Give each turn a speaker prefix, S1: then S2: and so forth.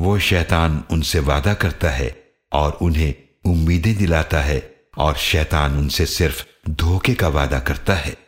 S1: وہ شیطان ان سے وعدہ کرتا ہے اور انہیں امیدیں دلاتا ہے اور شیطان ان سے صرف دھوکے کا وعدہ کرتا ہے۔